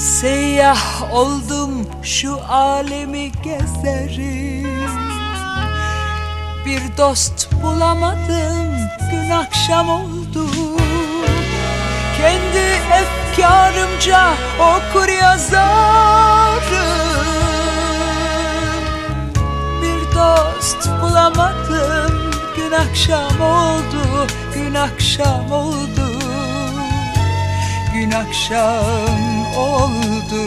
Seyyah oldum şu alemi gezerim. Bir dost bulamadım gün akşam oldu. Kendi efkarımca okur yazarım. Bir dost bulamadım gün akşam oldu Gün akşam oldu Gün akşam oldu.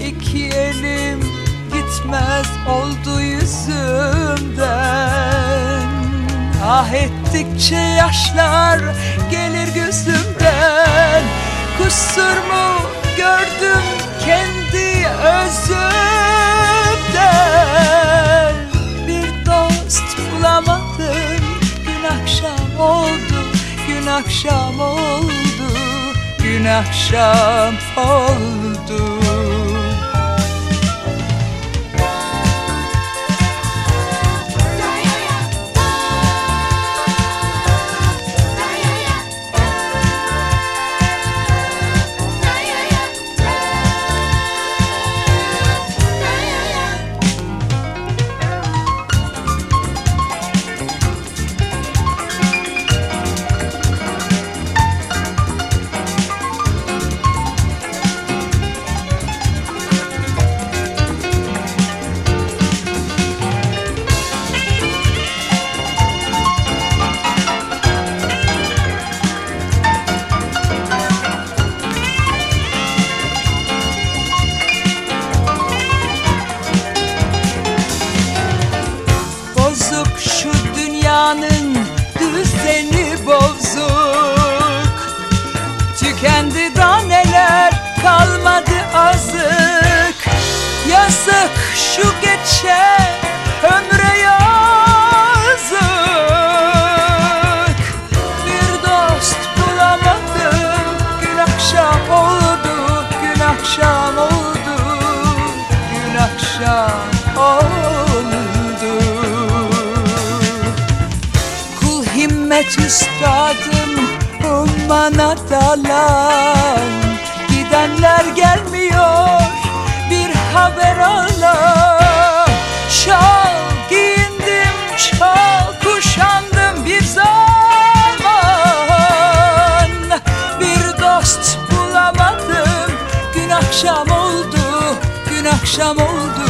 İki elim gitmez oldu yüzümden. Ah ettikçe yaşlar gelir gözümden. Kusur mu gördüm akşam oldu Gün akşam oldu Yazık şu geçen ömre yazık. Bir dost bulamadım gün akşam oldu Gün akşam oldu Gün akşam oldu. Kul himmet üstadım ummana dalan Gidenler gelmiyor akşam oldu Gün akşam oldu.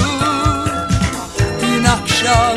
Gün akşam